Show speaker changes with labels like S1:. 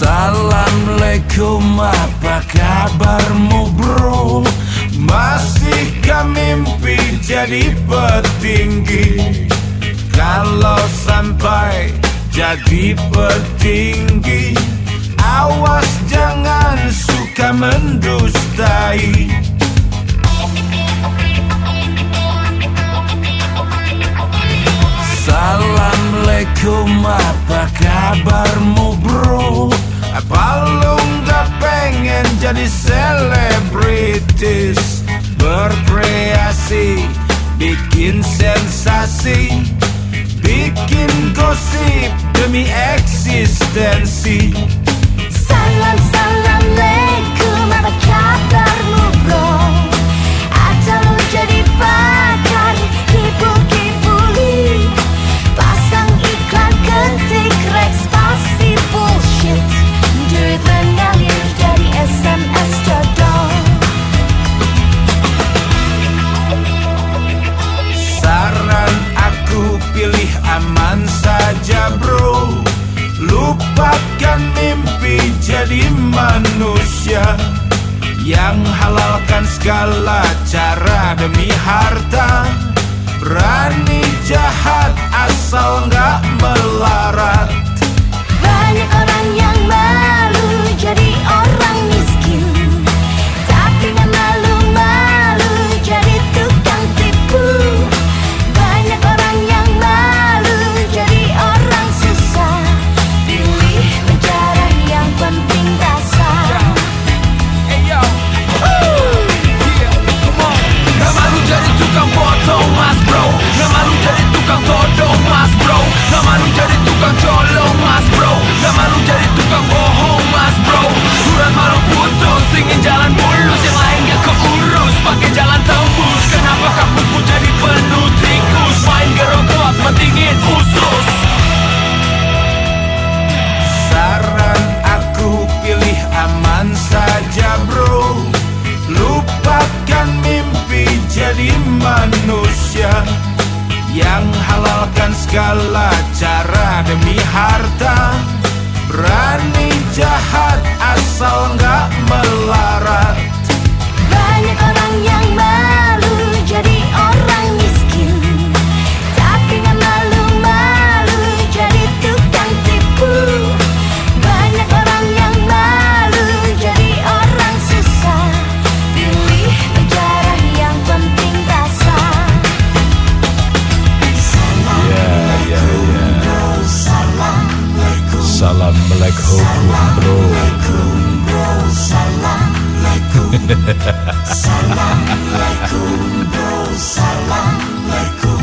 S1: Assalamualaikum apa kabarmu bro? Masihkah mimpi jadi petinggi. Kalau sampai jadi petinggi Awas jangan suka mendustai. Apa kabarmu bro? Apa lu gak pengen jadi selebritis? Berkreasi, bikin sensasi Bikin gosip demi eksistensi Salam-salam leh menjadi manusia Yang halalkan segala cara demi harta. Berani jahat asal nggak
S2: melarang. Yang
S1: halalkan segala cara demi harta. Berani jahat asal
S2: enggak Assalamualaikum bro. Assalamualaikum.
S1: Assalamualaikum bro.
S2: Assalamualaikum.